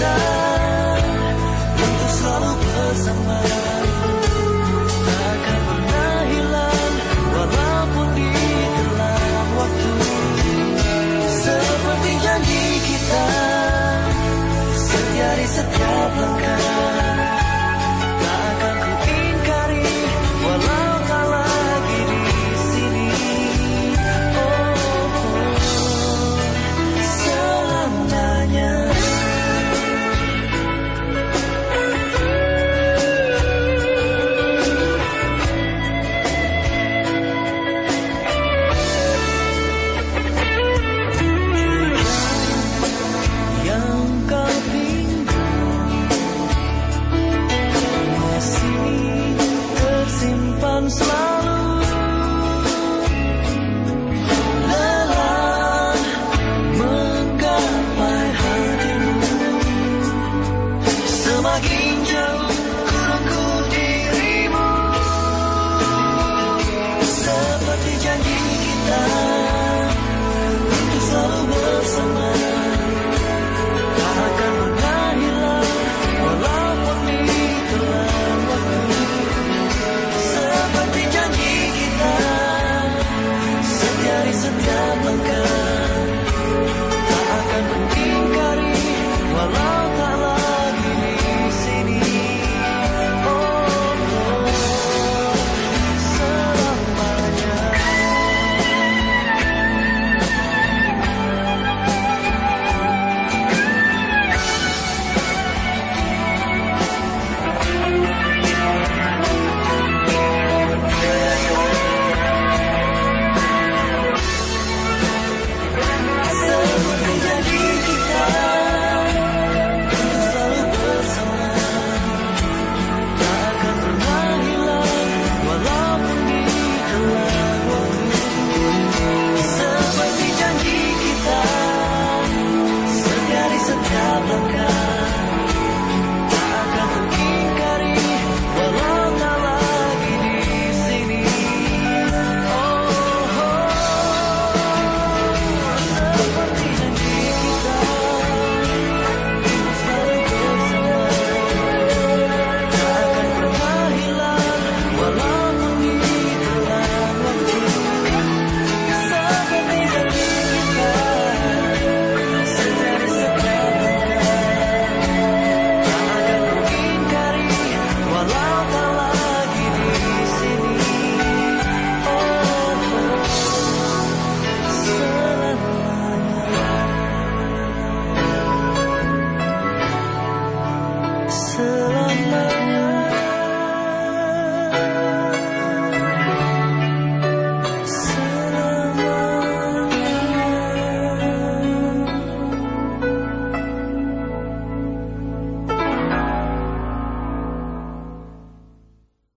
janji longing